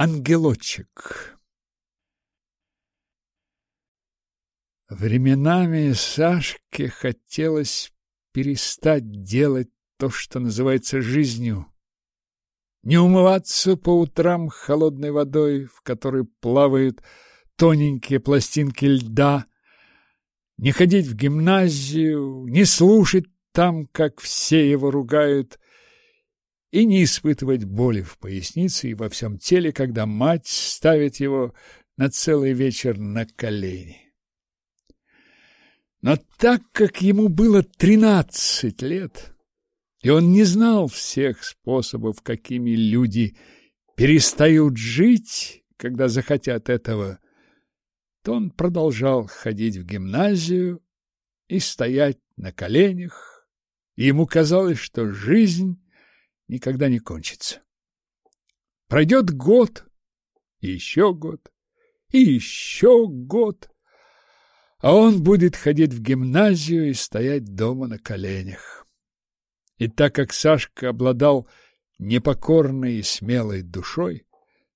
Ангелочек. Временами Сашке хотелось перестать делать то, что называется жизнью. Не умываться по утрам холодной водой, в которой плавают тоненькие пластинки льда, не ходить в гимназию, не слушать там, как все его ругают, и не испытывать боли в пояснице и во всем теле, когда мать ставит его на целый вечер на колени. Но так как ему было тринадцать лет, и он не знал всех способов, какими люди перестают жить, когда захотят этого, то он продолжал ходить в гимназию и стоять на коленях, и ему казалось, что жизнь никогда не кончится. Пройдет год, еще год, и еще год, а он будет ходить в гимназию и стоять дома на коленях. И так как Сашка обладал непокорной и смелой душой,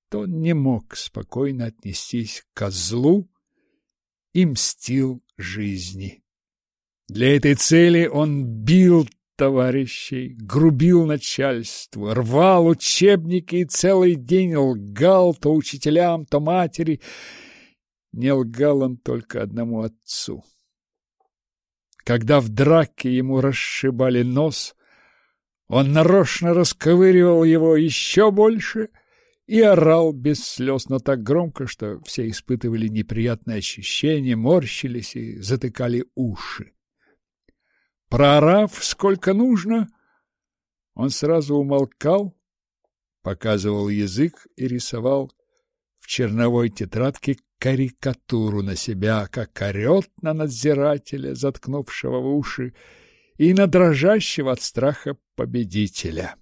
то не мог спокойно отнестись к козлу и мстил жизни. Для этой цели он бил товарищей, грубил начальству, рвал учебники и целый день лгал то учителям, то матери. Не лгал он только одному отцу. Когда в драке ему расшибали нос, он нарочно расковыривал его еще больше и орал без слез, но так громко, что все испытывали неприятные ощущения, морщились и затыкали уши. Проорав сколько нужно, он сразу умолкал, показывал язык и рисовал в черновой тетрадке карикатуру на себя, как орет на надзирателя, заткнувшего в уши, и на дрожащего от страха победителя.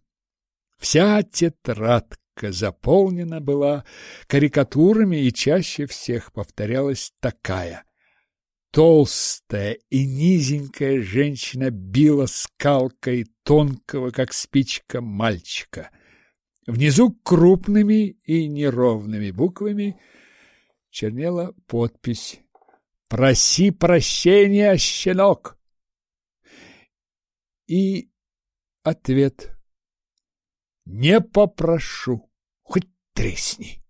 Вся тетрадка заполнена была карикатурами, и чаще всех повторялась такая. Толстая и низенькая женщина била скалкой тонкого, как спичка, мальчика. Внизу крупными и неровными буквами чернела подпись «Проси прощения, щенок!» И ответ «Не попрошу, хоть тресни!»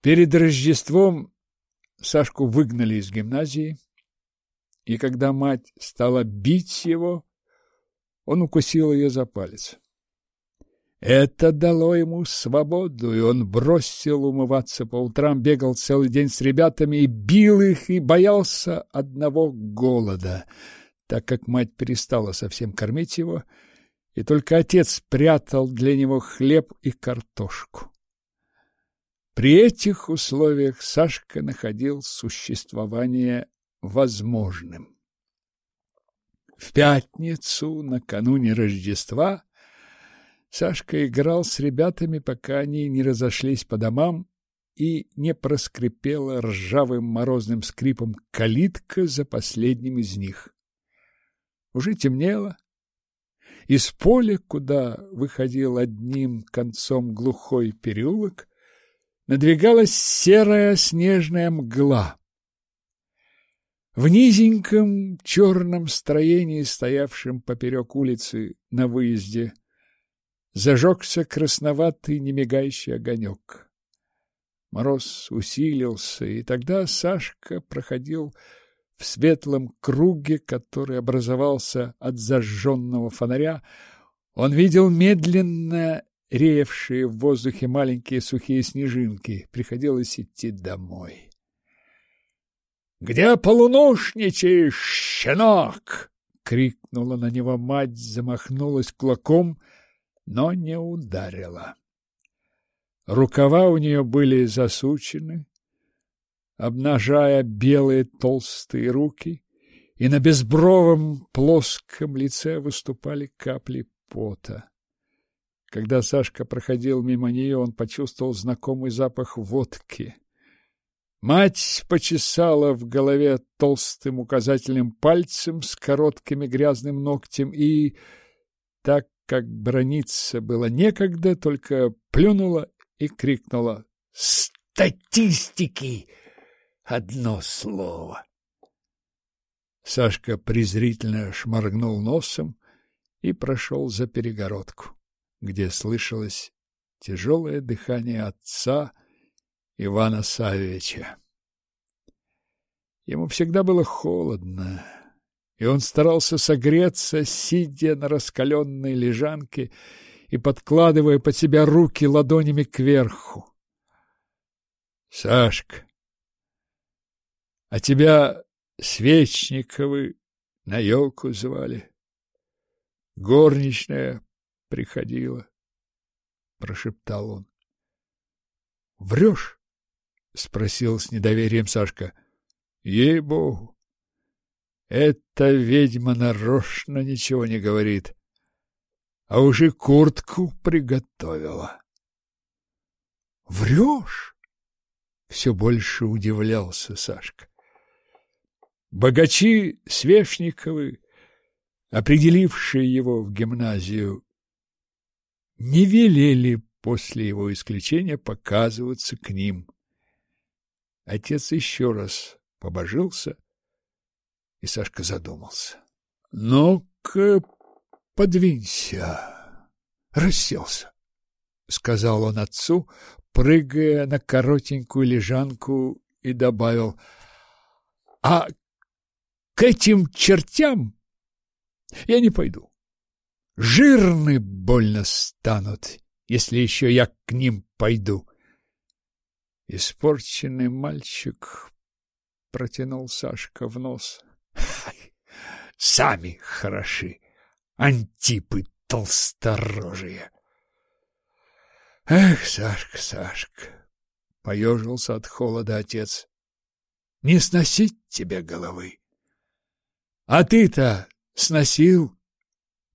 Перед Рождеством Сашку выгнали из гимназии, и когда мать стала бить его, он укусил ее за палец. Это дало ему свободу, и он бросил умываться по утрам, бегал целый день с ребятами и бил их, и боялся одного голода, так как мать перестала совсем кормить его, и только отец прятал для него хлеб и картошку. При этих условиях Сашка находил существование возможным. В пятницу, накануне Рождества, Сашка играл с ребятами, пока они не разошлись по домам и не проскрипела ржавым морозным скрипом калитка за последним из них. Уже темнело. Из поля, куда выходил одним концом глухой переулок, надвигалась серая снежная мгла. В низеньком черном строении, стоявшем поперек улицы на выезде, зажегся красноватый немигающий огонек. Мороз усилился, и тогда Сашка проходил в светлом круге, который образовался от зажженного фонаря. Он видел медленно реевшие в воздухе маленькие сухие снежинки. Приходилось идти домой. — Где полуношничаешь, щенок? — крикнула на него мать, замахнулась кулаком, но не ударила. Рукава у нее были засучены, обнажая белые толстые руки, и на безбровом плоском лице выступали капли пота. Когда Сашка проходил мимо нее, он почувствовал знакомый запах водки. Мать почесала в голове толстым указательным пальцем с коротким и грязным ногтем и, так как брониться было некогда, только плюнула и крикнула «Статистики!» Одно слово. Сашка презрительно шморгнул носом и прошел за перегородку, где слышалось тяжелое дыхание отца Ивана Савича. Ему всегда было холодно, и он старался согреться, сидя на раскаленной лежанке и подкладывая под себя руки ладонями кверху. — Сашка, а тебя Свечниковы на елку звали. Горничная приходила, — прошептал он. — Врешь? — спросил с недоверием Сашка. — Ей-богу! Эта ведьма нарочно ничего не говорит, а уже куртку приготовила. — Врешь? — все больше удивлялся Сашка. Богачи Свешниковы, определившие его в гимназию, не велели после его исключения показываться к ним. Отец еще раз побожился, и Сашка задумался. — Ну-ка, подвинься, расселся, — сказал он отцу, прыгая на коротенькую лежанку, и добавил, — а к этим чертям я не пойду. Жирны больно станут, если еще я к ним пойду. Испорченный мальчик протянул Сашка в нос. Сами хороши, антипы толсторожие. Эх, Сашка, Сашка, поежился от холода отец. Не сносить тебе головы. А ты-то сносил?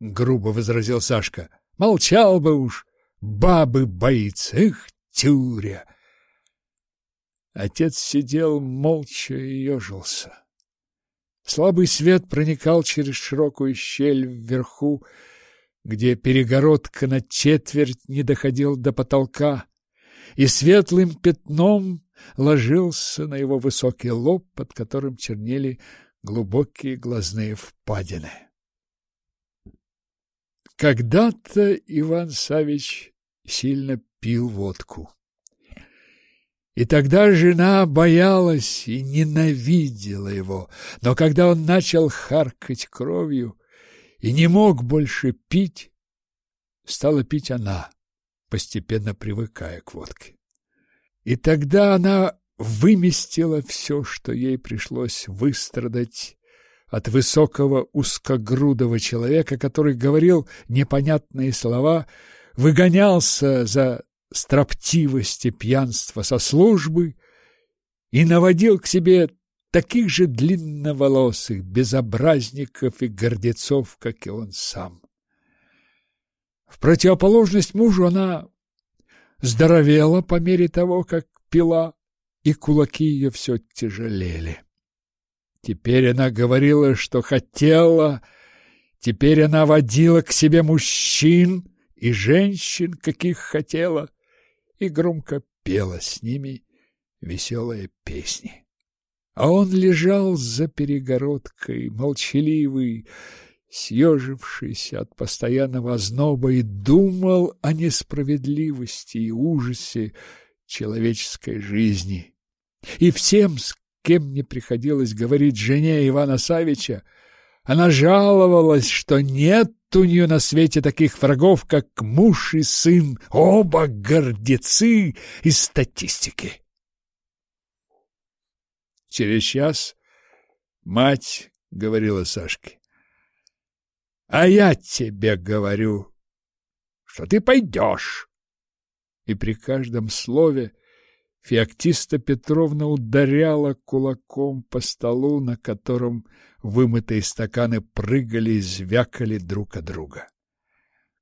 Грубо возразил Сашка. Молчал бы уж, бабы боится. Эх, тюря! Отец сидел молча и ежился. Слабый свет проникал через широкую щель вверху, где перегородка на четверть не доходил до потолка, и светлым пятном ложился на его высокий лоб, под которым чернели глубокие глазные впадины. Когда-то Иван Савич сильно пил водку. И тогда жена боялась и ненавидела его, но когда он начал харкать кровью и не мог больше пить, стала пить она, постепенно привыкая к водке. И тогда она выместила все, что ей пришлось выстрадать от высокого узкогрудого человека, который говорил непонятные слова, выгонялся за строптивость и пьянство со службы и наводил к себе таких же длинноволосых безобразников и гордецов, как и он сам. В противоположность мужу она здоровела по мере того, как пила, и кулаки ее все тяжелели. Теперь она говорила, что хотела, теперь она водила к себе мужчин и женщин, каких хотела, и громко пела с ними веселые песни. А он лежал за перегородкой, молчаливый, съежившийся от постоянного озноба, и думал о несправедливости и ужасе человеческой жизни. И всем, с кем мне приходилось говорить жене Ивана Савича, она жаловалась, что нет у нее на свете таких врагов, как муж и сын, оба гордецы из статистики. Через час мать говорила Сашке, «А я тебе говорю, что ты пойдешь». И при каждом слове Феоктиста Петровна ударяла кулаком по столу, на котором вымытые стаканы прыгали и звякали друг от друга.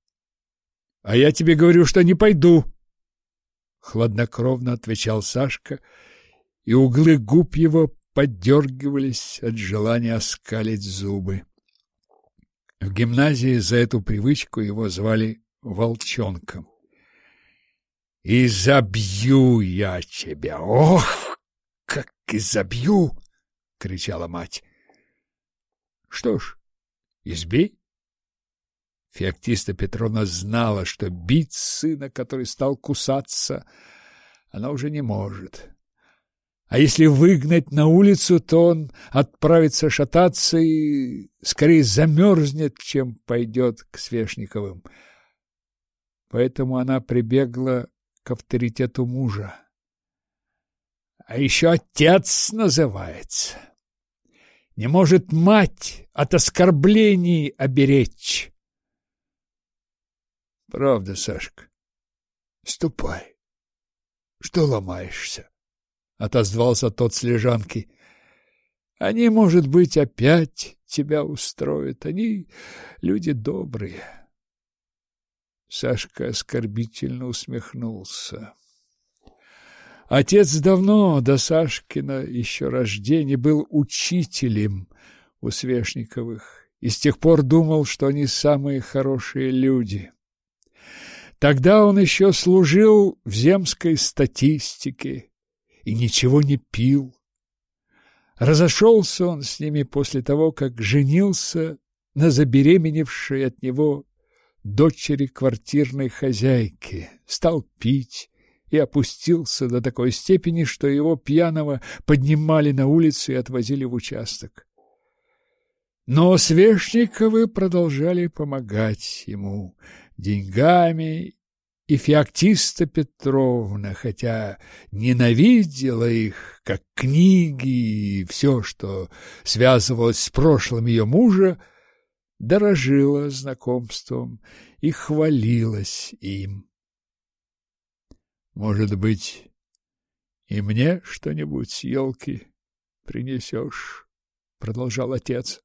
— А я тебе говорю, что не пойду! — хладнокровно отвечал Сашка, и углы губ его поддергивались от желания оскалить зубы. В гимназии за эту привычку его звали Волчонком. «И забью я тебя! Ох, как и забью!» — кричала мать. «Что ж, избей!» Феоктиста Петровна знала, что бить сына, который стал кусаться, она уже не может. А если выгнать на улицу, то он отправится шататься и скорее замерзнет, чем пойдет к Свешниковым. Поэтому она прибегла к авторитету мужа. А еще отец называется. Не может мать от оскорблений оберечь. Правда, Сашка. Ступай. Что ломаешься? Отозвался тот с лежанки. Они, может быть, опять тебя устроят. Они люди добрые. Сашка оскорбительно усмехнулся. Отец давно, до Сашкина еще рождения, был учителем у Свешниковых и с тех пор думал, что они самые хорошие люди. Тогда он еще служил в земской статистике и ничего не пил. Разошелся он с ними после того, как женился на забеременевшей от него дочери квартирной хозяйки, стал пить и опустился до такой степени, что его пьяного поднимали на улицу и отвозили в участок. Но Свешниковы продолжали помогать ему деньгами, и Феоктиста Петровна, хотя ненавидела их, как книги и все, что связывалось с прошлым ее мужа, дорожила знакомством и хвалилась им. Может быть, и мне что-нибудь с елки принесешь, — продолжал отец.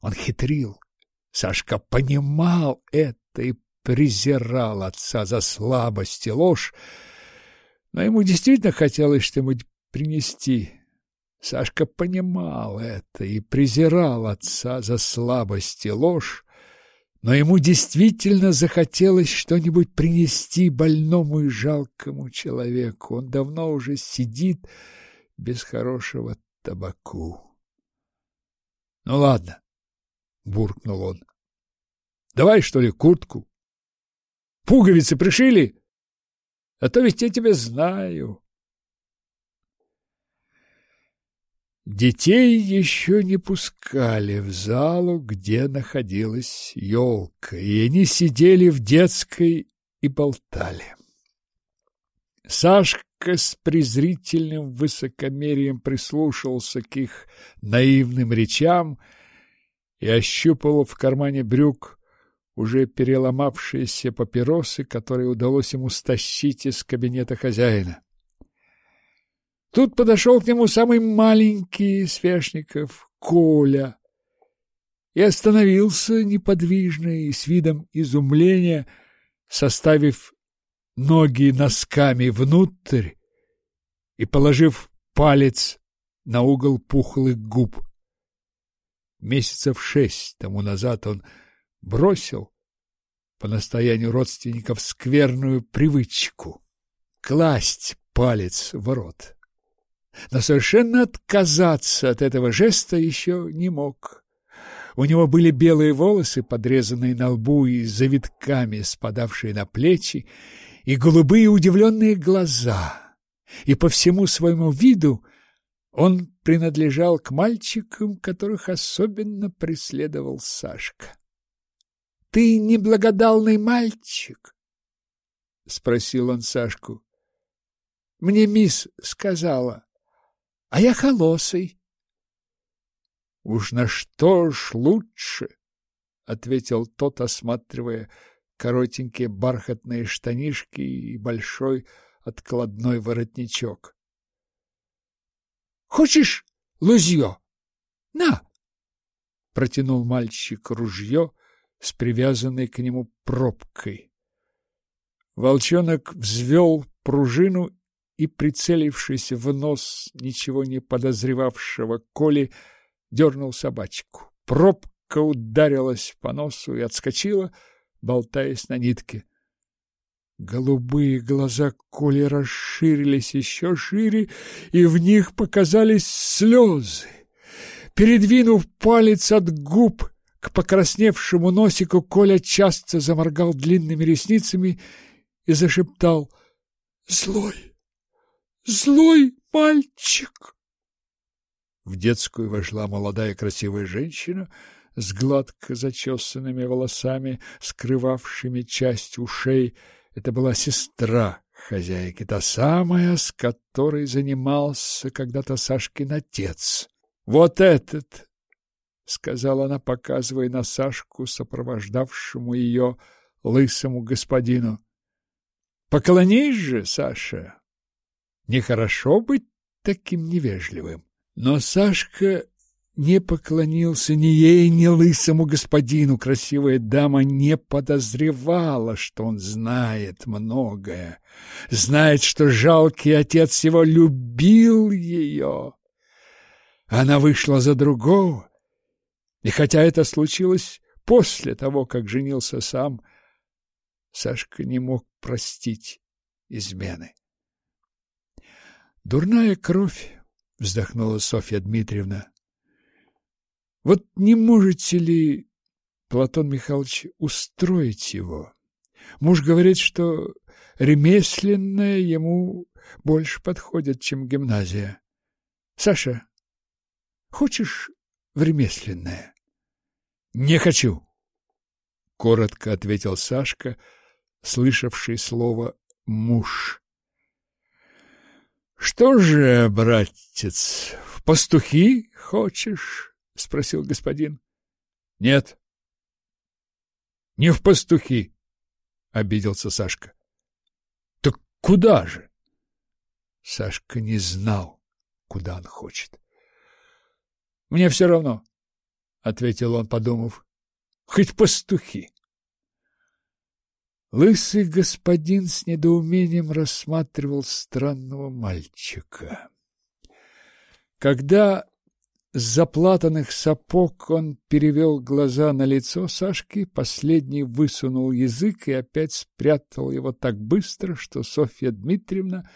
Он хитрил. Сашка понимал это и презирал отца за слабость и ложь, но ему действительно хотелось что-нибудь принести. Сашка понимал это и презирал отца за слабость и ложь, но ему действительно захотелось что-нибудь принести больному и жалкому человеку. Он давно уже сидит без хорошего табаку. — Ну ладно, — буркнул он. — Давай, что ли, куртку? Пуговицы пришили? А то ведь я тебя знаю. Детей еще не пускали в залу, где находилась елка, и они сидели в детской и болтали. Сашка с презрительным высокомерием прислушался к их наивным речам и ощупал в кармане брюк уже переломавшиеся папиросы, которые удалось ему стащить из кабинета хозяина. Тут подошел к нему самый маленький Свешников, Коля, и остановился неподвижно и с видом изумления, составив ноги носками внутрь и положив палец на угол пухлых губ. Месяцев шесть тому назад он бросил по настоянию родственников скверную привычку класть палец в рот но совершенно отказаться от этого жеста еще не мог. У него были белые волосы, подрезанные на лбу и завитками спадавшие на плечи, и голубые удивленные глаза. И по всему своему виду он принадлежал к мальчикам, которых особенно преследовал Сашка. — Ты неблагодарный мальчик? — спросил он Сашку. — Мне мисс сказала а я холосый. — Уж на что ж лучше, — ответил тот, осматривая коротенькие бархатные штанишки и большой откладной воротничок. — Хочешь лузье? На! — протянул мальчик ружье с привязанной к нему пробкой. Волчонок взвел пружину и, прицелившись в нос ничего не подозревавшего Коли, дернул собачку. Пробка ударилась по носу и отскочила, болтаясь на нитке. Голубые глаза Коли расширились еще шире, и в них показались слезы. Передвинув палец от губ к покрасневшему носику, Коля часто заморгал длинными ресницами и зашептал «Злой, злой мальчик!» В детскую вошла молодая красивая женщина с гладко зачесанными волосами, скрывавшими часть ушей. Это была сестра хозяйки, та самая, с которой занимался когда-то Сашкин отец. «Вот этот!» — сказала она, показывая на Сашку, сопровождавшему ее лысому господину. «Поклонись же, Саша! Нехорошо быть таким невежливым!» Но Сашка не поклонился ни ей, ни лысому господину. Красивая дама не подозревала, что он знает многое. Знает, что жалкий отец его любил ее. Она вышла за другого. И хотя это случилось после того, как женился сам, Сашка не мог простить измены. Дурная кровь вздохнула Софья Дмитриевна. Вот не можете ли, Платон Михайлович, устроить его? Муж говорит, что ремесленное ему больше подходит, чем гимназия. Саша, хочешь в ремесленное? Не хочу, коротко ответил Сашка, слышавший слово муж. Что же, братец, в пастухи хочешь? спросил господин. Нет. Не в пастухи, обиделся Сашка. Так куда же? Сашка не знал, куда он хочет. Мне все равно, ответил он, подумав. Хоть пастухи. Лысый господин с недоумением рассматривал странного мальчика. Когда с заплатанных сапог он перевел глаза на лицо Сашки, последний высунул язык и опять спрятал его так быстро, что Софья Дмитриевна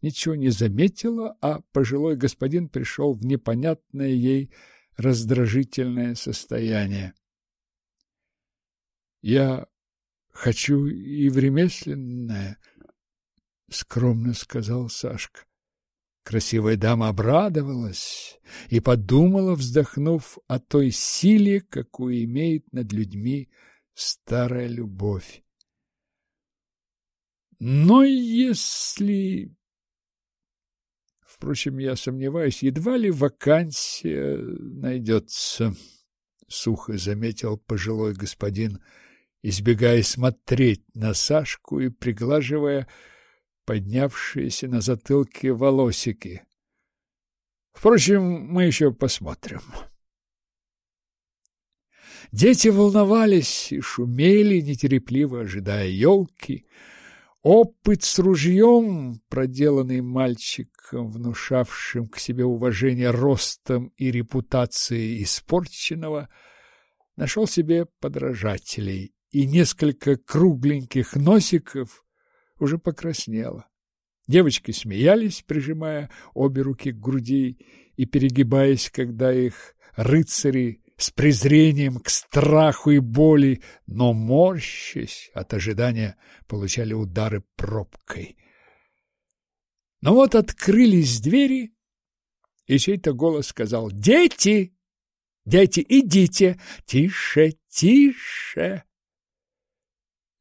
ничего не заметила, а пожилой господин пришел в непонятное ей раздражительное состояние. Я Хочу и в ремесленное, — скромно сказал Сашка. Красивая дама обрадовалась и подумала, вздохнув о той силе, какую имеет над людьми старая любовь. Но если... Впрочем, я сомневаюсь, едва ли вакансия найдется, — сухо заметил пожилой господин избегая смотреть на Сашку и приглаживая поднявшиеся на затылке волосики. Впрочем, мы еще посмотрим. Дети волновались и шумели, нетерпеливо ожидая елки. Опыт с ружьем, проделанный мальчиком, внушавшим к себе уважение ростом и репутацией испорченного, нашел себе подражателей и несколько кругленьких носиков уже покраснело. Девочки смеялись, прижимая обе руки к груди и перегибаясь, когда их рыцари с презрением к страху и боли, но морщась от ожидания, получали удары пробкой. Но вот открылись двери, и чей-то голос сказал «Дети! Дети, идите! Тише, тише!»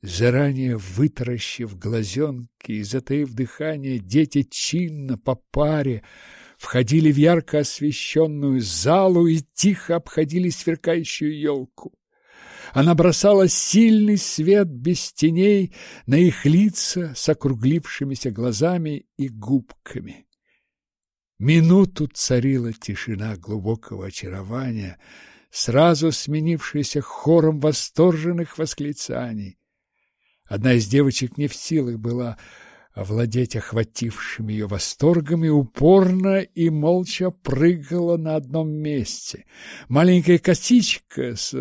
Заранее вытаращив глазенки и затаив дыхание, дети чинно по паре входили в ярко освещенную залу и тихо обходили сверкающую елку. Она бросала сильный свет без теней на их лица с округлившимися глазами и губками. Минуту царила тишина глубокого очарования, сразу сменившаяся хором восторженных восклицаний. Одна из девочек не в силах была овладеть охватившим ее восторгом и упорно и молча прыгала на одном месте. Маленькая косичка с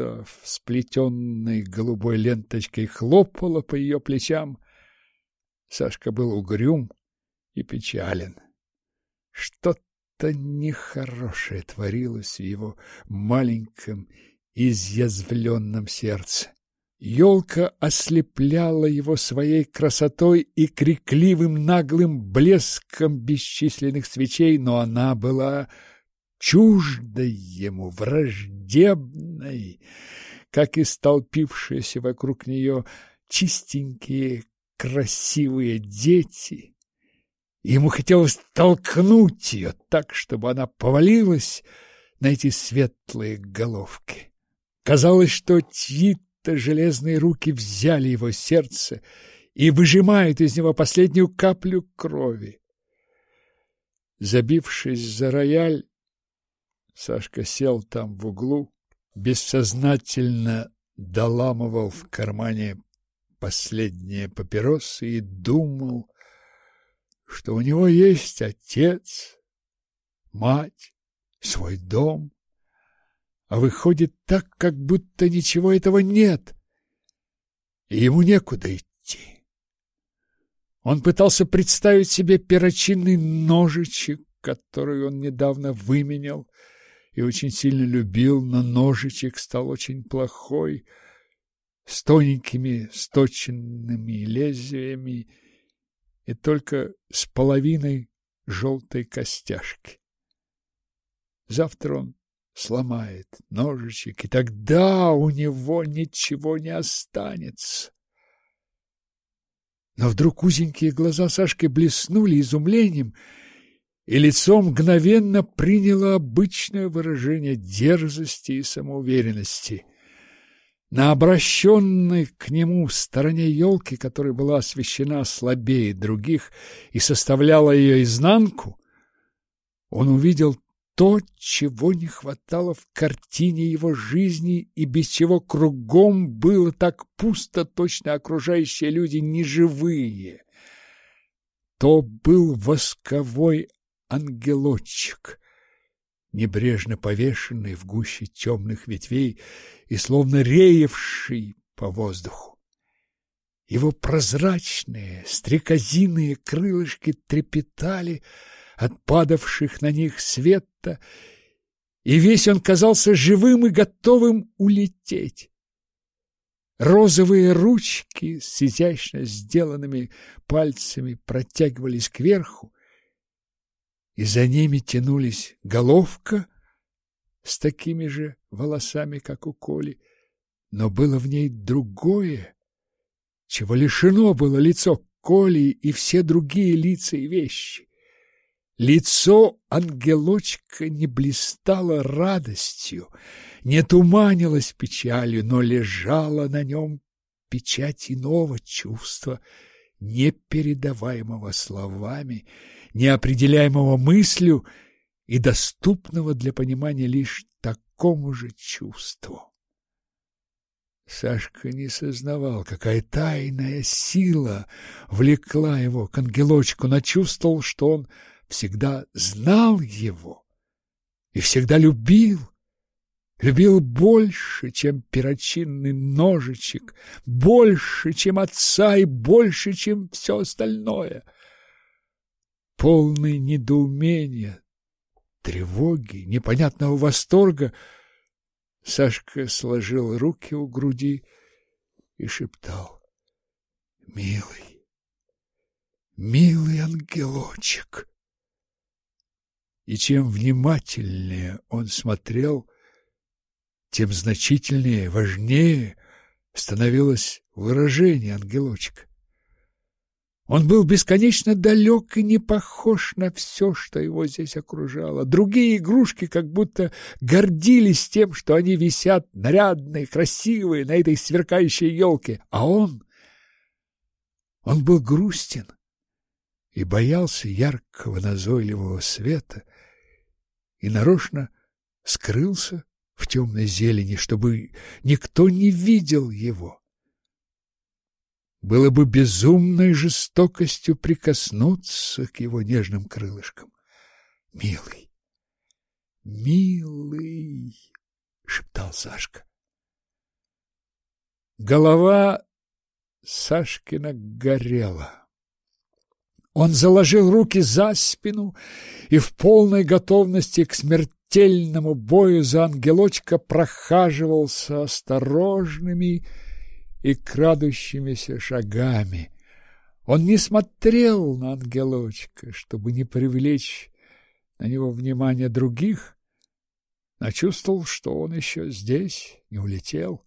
сплетенной голубой ленточкой хлопала по ее плечам. Сашка был угрюм и печален. Что-то нехорошее творилось в его маленьком изъязвленном сердце. Елка ослепляла его своей красотой и крикливым наглым блеском бесчисленных свечей, но она была чуждой ему, враждебной, как и столпившиеся вокруг нее чистенькие, красивые дети. Ему хотелось толкнуть ее так, чтобы она повалилась на эти светлые головки. Казалось, что чьи будто железные руки взяли его сердце и выжимают из него последнюю каплю крови. Забившись за рояль, Сашка сел там в углу, бессознательно доламывал в кармане последние папиросы и думал, что у него есть отец, мать, свой дом, а выходит так, как будто ничего этого нет, и ему некуда идти. Он пытался представить себе перочинный ножичек, который он недавно выменял и очень сильно любил, но ножичек стал очень плохой, с тоненькими сточенными лезвиями и только с половиной желтой костяшки. Завтра он сломает ножичек, и тогда у него ничего не останется. Но вдруг узенькие глаза Сашки блеснули изумлением, и лицо мгновенно приняло обычное выражение дерзости и самоуверенности. На обращенной к нему стороне елки, которая была освещена слабее других и составляла ее изнанку, он увидел то, чего не хватало в картине его жизни и без чего кругом было так пусто, точно окружающие люди неживые. То был восковой ангелочек, небрежно повешенный в гуще темных ветвей и словно реевший по воздуху. Его прозрачные стрекозиные крылышки трепетали, от падавших на них света, и весь он казался живым и готовым улететь. Розовые ручки с изящно сделанными пальцами протягивались кверху, и за ними тянулись головка с такими же волосами, как у Коли, но было в ней другое, чего лишено было лицо Коли и все другие лица и вещи. Лицо ангелочка не блистало радостью, не туманилось печалью, но лежала на нем печать иного чувства, непередаваемого словами, неопределяемого мыслью и доступного для понимания лишь такому же чувству. Сашка не сознавал, какая тайная сила влекла его к ангелочку, но чувствовал, что он всегда знал его и всегда любил, любил больше, чем перочинный ножичек, больше, чем отца и больше, чем все остальное. Полный недоумения, тревоги, непонятного восторга, Сашка сложил руки у груди и шептал «Милый, милый ангелочек!» И чем внимательнее он смотрел, тем значительнее, важнее становилось выражение ангелочка. Он был бесконечно далек и не похож на все, что его здесь окружало. Другие игрушки как будто гордились тем, что они висят нарядные, красивые на этой сверкающей елке, а он... Он был грустен и боялся яркого назойливого света, и нарочно скрылся в темной зелени, чтобы никто не видел его. было бы безумной жестокостью прикоснуться к его нежным крылышкам. «Милый, милый!» — шептал Сашка. Голова Сашкина горела. Он заложил руки за спину и в полной готовности к смертельному бою за ангелочка прохаживался осторожными и крадущимися шагами. Он не смотрел на ангелочка, чтобы не привлечь на него внимание других, но чувствовал, что он еще здесь, не улетел.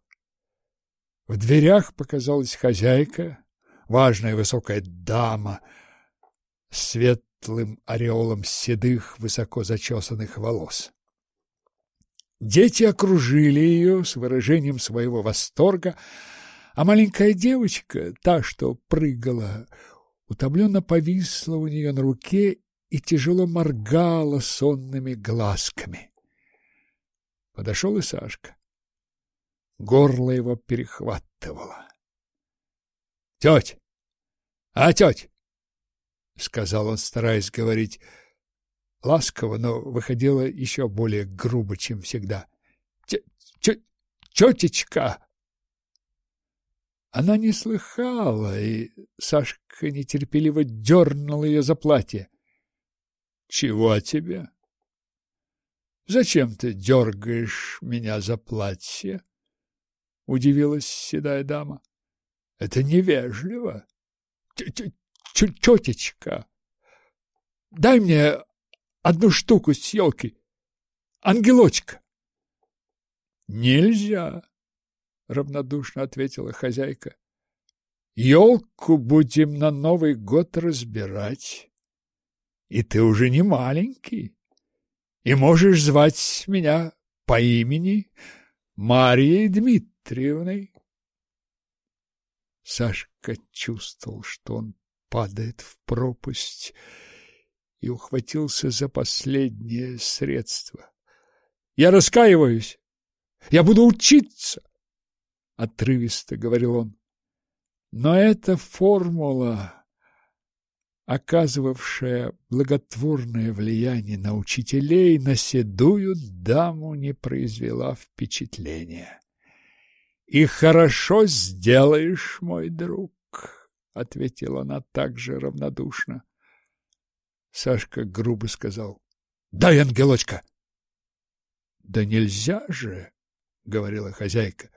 В дверях показалась хозяйка, важная высокая дама — светлым ореолом седых, высоко зачесанных волос. Дети окружили ее с выражением своего восторга, а маленькая девочка, та, что прыгала, утомленно повисла у нее на руке и тяжело моргала сонными глазками. Подошел и Сашка. Горло его перехватывало. — Теть! А, теть! — сказал он, стараясь говорить ласково, но выходило еще более грубо, чем всегда. — Тетечка! Она не слыхала, и Сашка нетерпеливо дернул ее за платье. — Чего тебе? — Зачем ты дергаешь меня за платье? — удивилась седая дама. — Это невежливо. Тетечка, дай мне одну штуку с елки. Ангелочка. Нельзя, равнодушно ответила хозяйка. Елку будем на Новый год разбирать. И ты уже не маленький, и можешь звать меня по имени Марией Дмитриевной. Сашка чувствовал, что он падает в пропасть и ухватился за последнее средство. «Я раскаиваюсь! Я буду учиться!» — отрывисто говорил он. Но эта формула, оказывавшая благотворное влияние на учителей, на седую даму не произвела впечатления. «И хорошо сделаешь, мой друг!» Ответила она также равнодушно. Сашка грубо сказал: "Дай, ангелочка". "Да нельзя же", говорила хозяйка.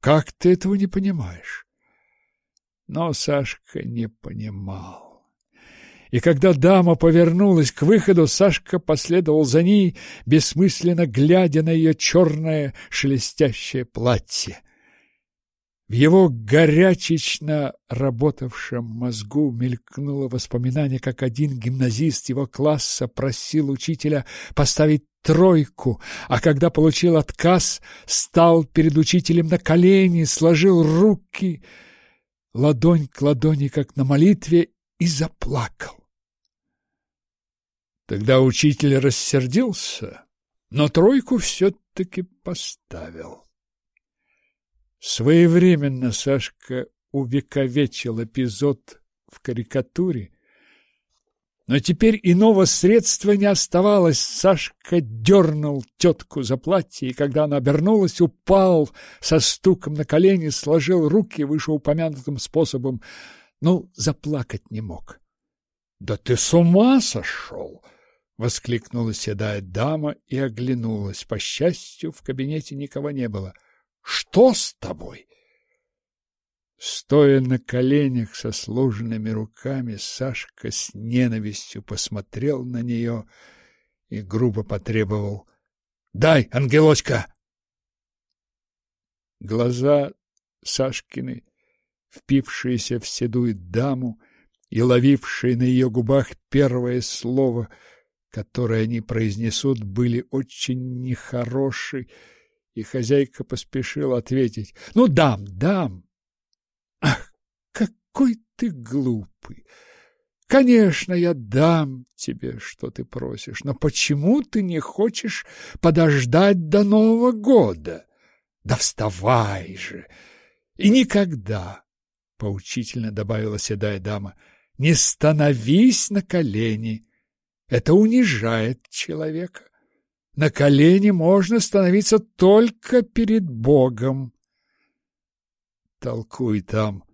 "Как ты этого не понимаешь?" Но Сашка не понимал. И когда дама повернулась к выходу, Сашка последовал за ней, бессмысленно глядя на ее черное шелестящее платье. В его горячечно работавшем мозгу мелькнуло воспоминание, как один гимназист его класса просил учителя поставить тройку, а когда получил отказ, стал перед учителем на колени, сложил руки, ладонь к ладони, как на молитве, и заплакал. Тогда учитель рассердился, но тройку все-таки поставил. Своевременно Сашка увековечил эпизод в карикатуре, но теперь иного средства не оставалось. Сашка дернул тетку за платье, и когда она обернулась, упал со стуком на колени, сложил руки вышеупомянутым способом, но заплакать не мог. — Да ты с ума сошел! — воскликнула седая дама и оглянулась. По счастью, в кабинете никого не было. — что с тобой? Стоя на коленях со сложенными руками, Сашка с ненавистью посмотрел на нее и грубо потребовал «Дай, ангелочка!» Глаза Сашкины, впившиеся в седую даму и ловившие на ее губах первое слово, которое они произнесут, были очень нехорошие и хозяйка поспешила ответить. «Ну, дам, дам!» «Ах, какой ты глупый! Конечно, я дам тебе, что ты просишь, но почему ты не хочешь подождать до Нового года? Да вставай же! И никогда, поучительно добавила седая дама. Не становись на колени. Это унижает человека. На колени можно становиться только перед Богом. Толкуй там,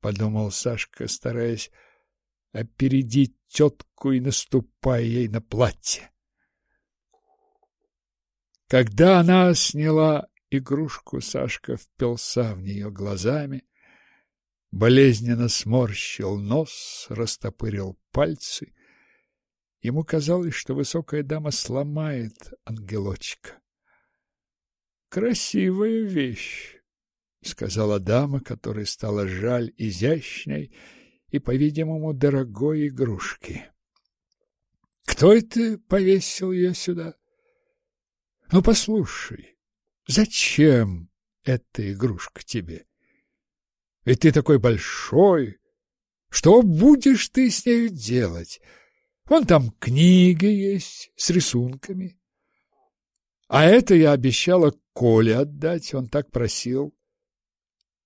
подумал Сашка, стараясь опередить тетку и наступая ей на платье. Когда она сняла игрушку, Сашка впился в нее глазами, болезненно сморщил нос, растопырил пальцы. Ему казалось, что высокая дама сломает ангелочка. «Красивая вещь», — сказала дама, которой стало жаль изящной и, по-видимому, дорогой игрушки. «Кто это повесил ее сюда?» «Ну, послушай, зачем эта игрушка тебе?» Ведь ты такой большой. Что будешь ты с нею делать? Вон там книги есть с рисунками. А это я обещала Коле отдать, он так просил.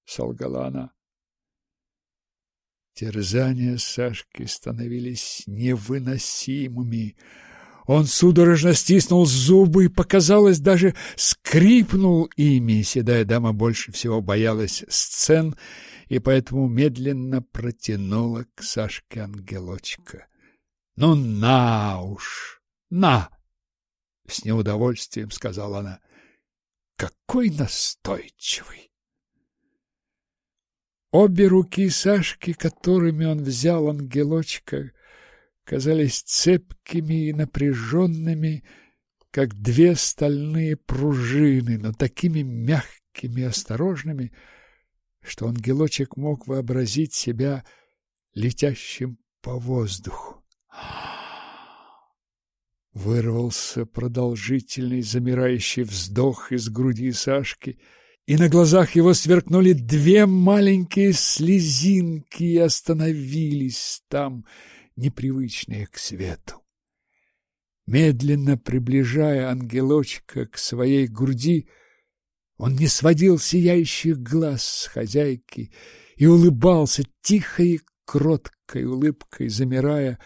Солгала она. Терзания Сашки становились невыносимыми. Он судорожно стиснул зубы и, показалось, даже скрипнул ими. Седая дама больше всего боялась сцен и поэтому медленно протянула к Сашке ангелочка. — Ну, на уж, на! — с неудовольствием сказала она. — Какой настойчивый! Обе руки Сашки, которыми он взял ангелочка, казались цепкими и напряженными, как две стальные пружины, но такими мягкими и осторожными, что ангелочек мог вообразить себя летящим по воздуху. Вырвался продолжительный замирающий вздох из груди Сашки, и на глазах его сверкнули две маленькие слезинки и остановились там, непривычные к свету. Медленно приближая ангелочка к своей груди, он не сводил сияющих глаз с хозяйки и улыбался тихой кроткой улыбкой, замирая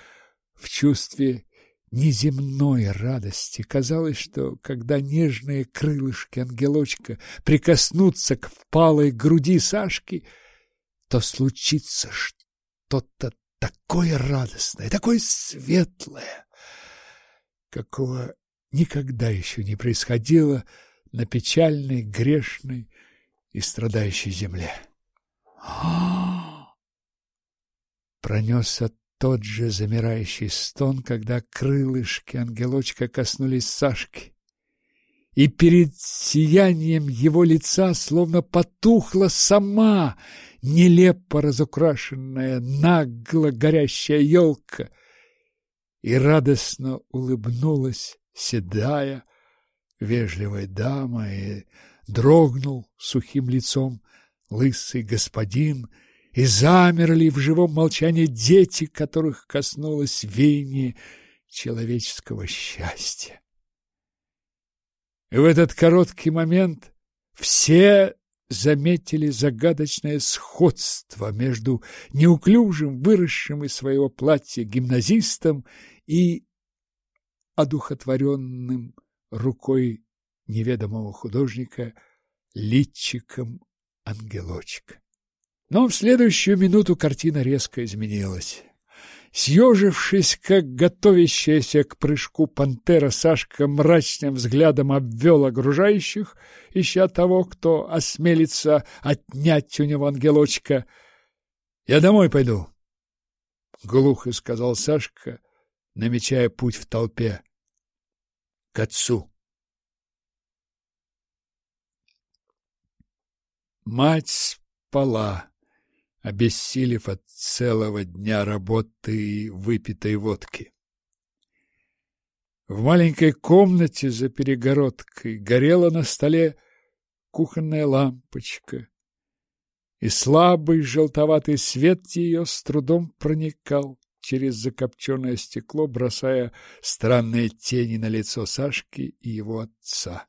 в чувстве неземной радости. Казалось, что когда нежные крылышки ангелочка прикоснутся к впалой груди Сашки, то случится что-то такое радостное, такое светлое, какого никогда еще не происходило на печальной, грешной и страдающей земле. Пронесся тот же замирающий стон, когда крылышки ангелочка коснулись Сашки, и перед сиянием его лица словно потухла сама нелепо разукрашенная, нагло горящая елка, и радостно улыбнулась седая, вежливая дама и дрогнул сухим лицом лысый господин, и замерли в живом молчании дети, которых коснулось веяние человеческого счастья. И в этот короткий момент все заметили загадочное сходство между неуклюжим, выросшим из своего платья гимназистом и одухотворенным рукой неведомого художника личиком ангелочка. Но в следующую минуту картина резко изменилась. Съежившись, как готовящаяся к прыжку пантера, Сашка мрачным взглядом обвел окружающих, ища того, кто осмелится отнять у него ангелочка. — Я домой пойду, — глухо сказал Сашка, намечая путь в толпе к отцу. Мать спала, обессилев от целого дня работы и выпитой водки. В маленькой комнате за перегородкой горела на столе кухонная лампочка, и слабый желтоватый свет ее с трудом проникал через закопченное стекло, бросая странные тени на лицо Сашки и его отца.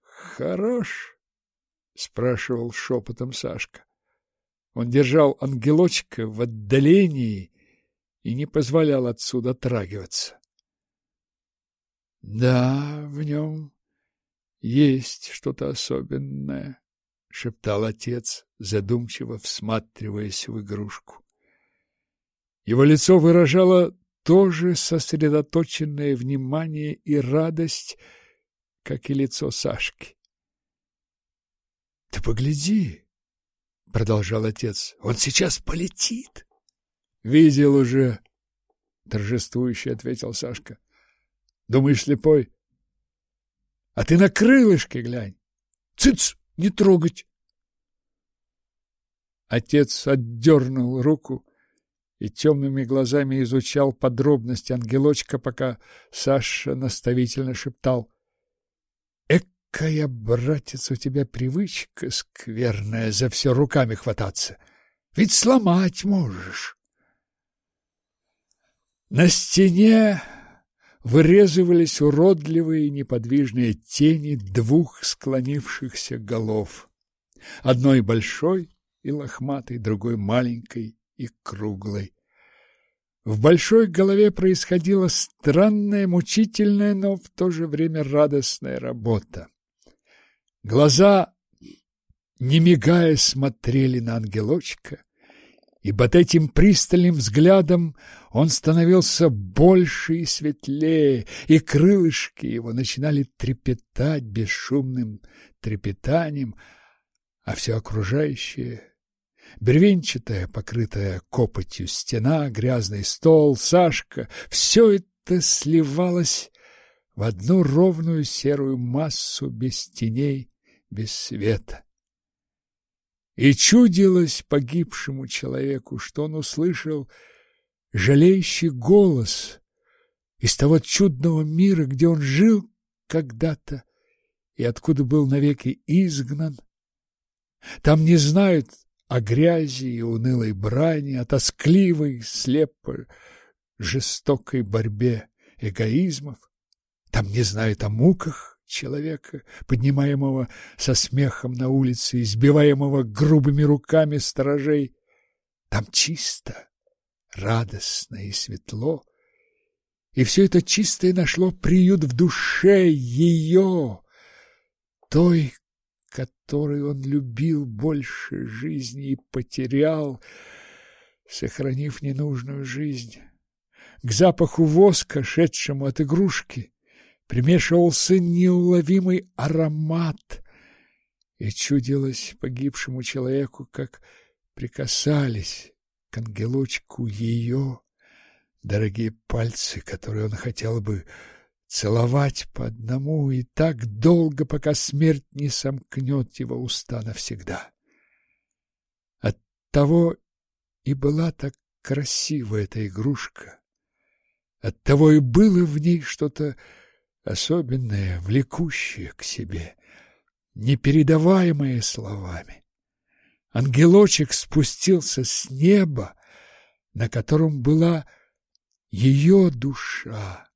«Хорош?» — спрашивал шепотом Сашка. Он держал ангелочка в отдалении и не позволял отсюда трагиваться. Да, в нем есть что-то особенное, — шептал отец, задумчиво всматриваясь в игрушку. Его лицо выражало тоже сосредоточенное внимание и радость, как и лицо Сашки. — Ты погляди, — продолжал отец, — он сейчас полетит. — Видел уже, — торжествующе ответил Сашка. — Думаешь, слепой? — А ты на крылышке глянь. Цыц, не трогать. Отец отдернул руку и темными глазами изучал подробности ангелочка, пока Саша наставительно шептал. «Экая, братец, у тебя привычка скверная за все руками хвататься. Ведь сломать можешь». На стене вырезывались уродливые неподвижные тени двух склонившихся голов. Одной большой и лохматой, другой маленькой и круглой. В большой голове происходила странная, мучительная, но в то же время радостная работа. Глаза, не мигая, смотрели на ангелочка, и под этим пристальным взглядом он становился больше и светлее, и крылышки его начинали трепетать бесшумным трепетанием, а все окружающее Бревенчатая, покрытая копотью стена, грязный стол, Сашка — все это сливалось в одну ровную серую массу без теней, без света. И чудилось погибшему человеку, что он услышал жалеющий голос из того чудного мира, где он жил когда-то и откуда был навеки изгнан. Там не знают о грязи и унылой брани, о тоскливой, слепо жестокой борьбе эгоизмов. Там не знают о муках человека, поднимаемого со смехом на улице, избиваемого грубыми руками сторожей. Там чисто, радостно и светло, и все это чистое нашло приют в душе ее, той, который он любил больше жизни и потерял, сохранив ненужную жизнь. К запаху воска, шедшему от игрушки, примешивался неуловимый аромат, и чудилось погибшему человеку, как прикасались к ангелочку ее дорогие пальцы, которые он хотел бы целовать по одному и так долго, пока смерть не сомкнет его уста навсегда. Оттого и была так красива эта игрушка. Оттого и было в ней что-то особенное, влекущее к себе, непередаваемое словами. Ангелочек спустился с неба, на котором была ее душа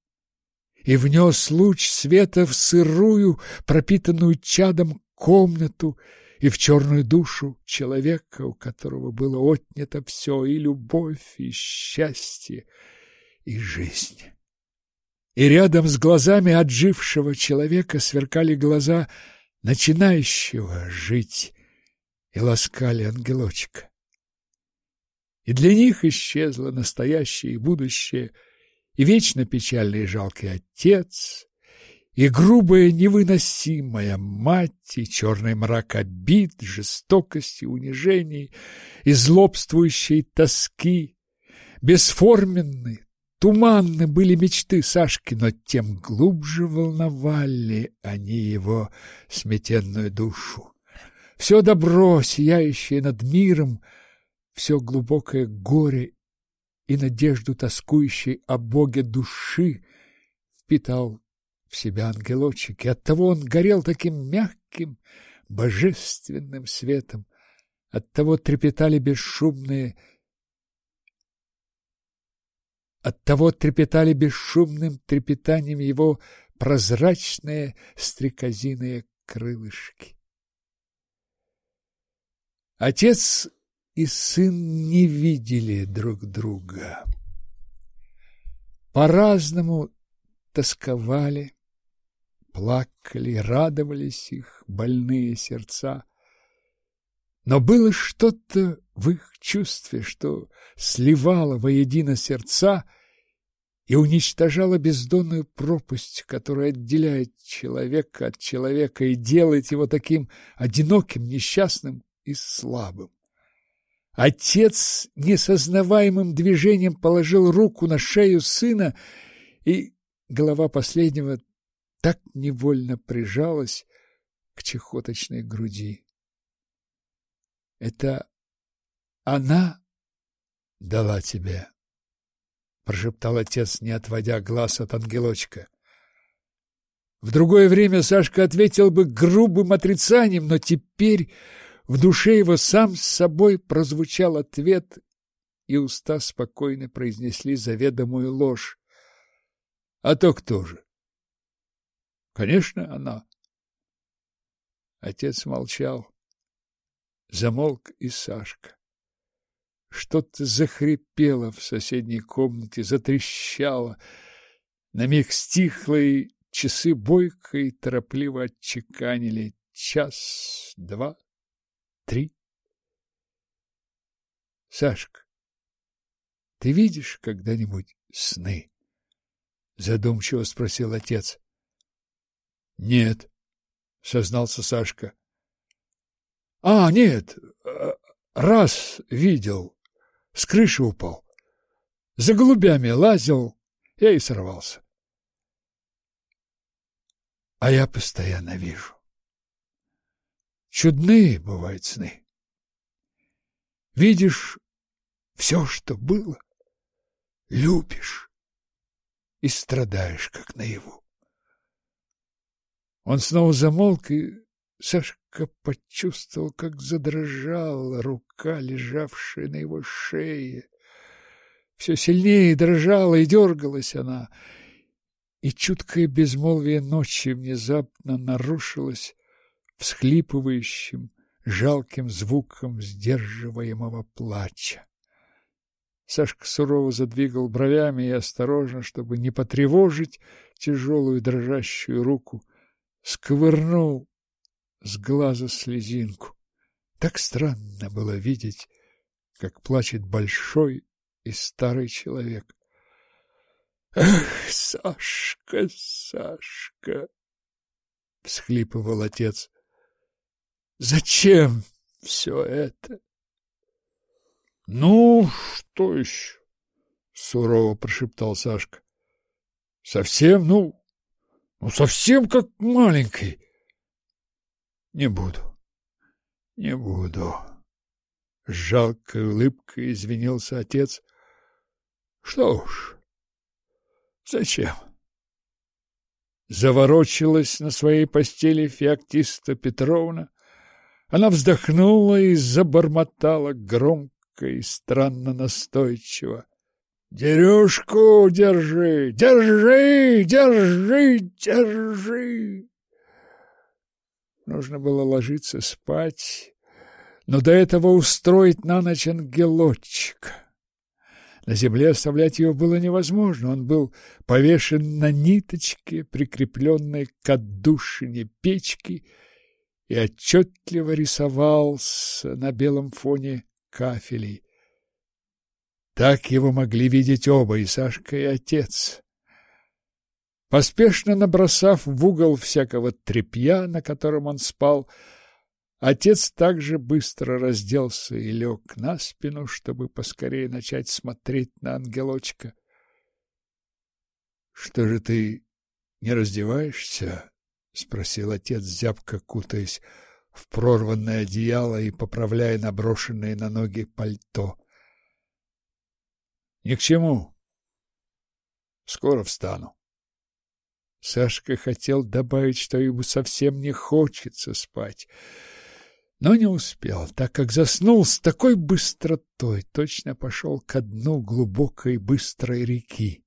и внес луч света в сырую, пропитанную чадом комнату и в черную душу человека, у которого было отнято все, и любовь, и счастье, и жизнь. И рядом с глазами отжившего человека сверкали глаза начинающего жить и ласкали ангелочка. И для них исчезло настоящее и будущее – и вечно печальный и жалкий отец, и грубая невыносимая мать, и черный мрак обид, жестокости, унижений, и злобствующей тоски, бесформенны, туманны были мечты Сашки, но тем глубже волновали они его сметенную душу. Все добро, сияющее над миром, все глубокое горе и надежду тоскующей о Боге души впитал в себя ангелочек, и оттого он горел таким мягким, божественным светом, оттого трепетали бесшумные Оттого трепетали бесшумным трепетанием его прозрачные стрекозиные крылышки. Отец и сын не видели друг друга. По-разному тосковали, плакали, радовались их больные сердца. Но было что-то в их чувстве, что сливало воедино сердца и уничтожало бездонную пропасть, которая отделяет человека от человека и делает его таким одиноким, несчастным и слабым. Отец несознаваемым движением положил руку на шею сына, и голова последнего так невольно прижалась к чехоточной груди. Это она дала тебе, прошептал отец, не отводя глаз от ангелочка. В другое время Сашка ответил бы грубым отрицанием, но теперь в душе его сам с собой прозвучал ответ, и уста спокойно произнесли заведомую ложь. А то кто же? Конечно, она. Отец молчал. Замолк и Сашка. Что-то захрипело в соседней комнате, затрещало. На миг стихло, и часы бойко и торопливо отчеканили. Час, два, три. Сашка, ты видишь когда-нибудь сны? Задумчиво спросил отец. Нет, сознался Сашка. А, нет, раз видел. С крыши упал. За голубями лазил, я и сорвался. А я постоянно вижу. Чудные бывают сны. Видишь все, что было, любишь и страдаешь, как наяву. Он снова замолк и Сашка почувствовал, как задрожала рука, лежавшая на его шее. Все сильнее дрожала и дергалась она, и чуткое безмолвие ночи внезапно нарушилось всхлипывающим, жалким звуком сдерживаемого плача. Сашка сурово задвигал бровями и осторожно, чтобы не потревожить тяжелую дрожащую руку, сковырнул с глаза слезинку. Так странно было видеть, как плачет большой и старый человек. «Эх, Сашка, Сашка!» — всхлипывал отец. «Зачем все это?» «Ну, что еще?» — сурово прошептал Сашка. «Совсем, ну, ну, совсем как маленький. Не буду. Не буду. С жалкой улыбкой извинился отец. Что уж. Зачем? Заворочилась на своей постели Феоктиста Петровна. Она вздохнула и забормотала громко и странно настойчиво. «Дерюшку держи! Держи! Держи! Держи!» Нужно было ложиться спать, но до этого устроить на ночь ангелочка. На земле оставлять его было невозможно. Он был повешен на ниточке, прикрепленной к отдушине печки, и отчетливо рисовался на белом фоне кафелей. Так его могли видеть оба, и Сашка, и отец. Поспешно набросав в угол всякого тряпья, на котором он спал, отец также быстро разделся и лег на спину, чтобы поскорее начать смотреть на ангелочка. — Что же ты не раздеваешься? — спросил отец, зябко кутаясь в прорванное одеяло и поправляя наброшенное на ноги пальто. — Ни к чему. Скоро встану. Сашка хотел добавить, что ему совсем не хочется спать, но не успел, так как заснул с такой быстротой, точно пошел ко дну глубокой быстрой реки.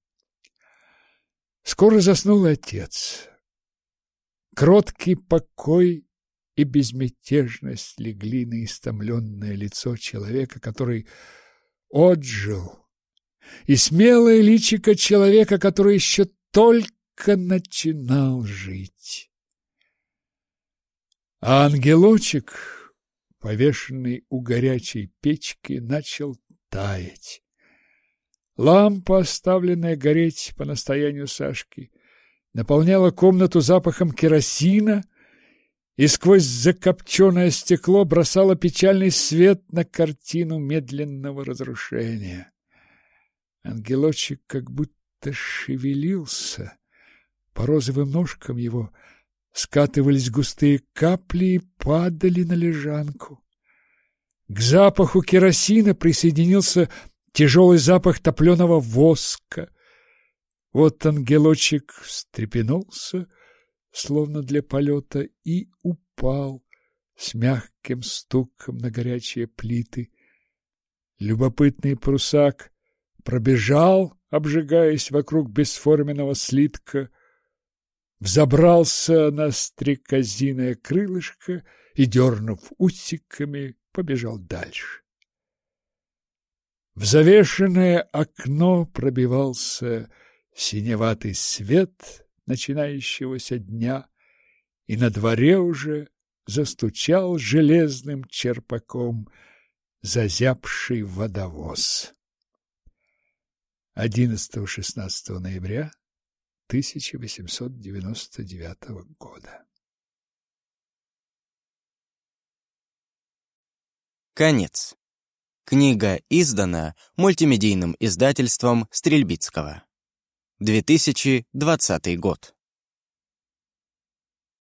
Скоро заснул отец. Кроткий покой и безмятежность легли на истомленное лицо человека, который отжил, и смелое личико человека, который еще только начинал жить. А ангелочек, повешенный у горячей печки, начал таять. Лампа, оставленная гореть по настоянию Сашки, наполняла комнату запахом керосина и сквозь закопченное стекло бросала печальный свет на картину медленного разрушения. Ангелочек как будто шевелился, по розовым ножкам его скатывались густые капли и падали на лежанку. К запаху керосина присоединился тяжелый запах топленого воска. Вот ангелочек встрепенулся, словно для полета, и упал с мягким стуком на горячие плиты. Любопытный прусак пробежал, обжигаясь вокруг бесформенного слитка, взобрался на стрекозиное крылышко и, дернув усиками, побежал дальше. В завешенное окно пробивался синеватый свет начинающегося дня, и на дворе уже застучал железным черпаком зазябший водовоз. 11-16 ноября 1899 года. Конец. Книга издана мультимедийным издательством Стрельбицкого. 2020 год.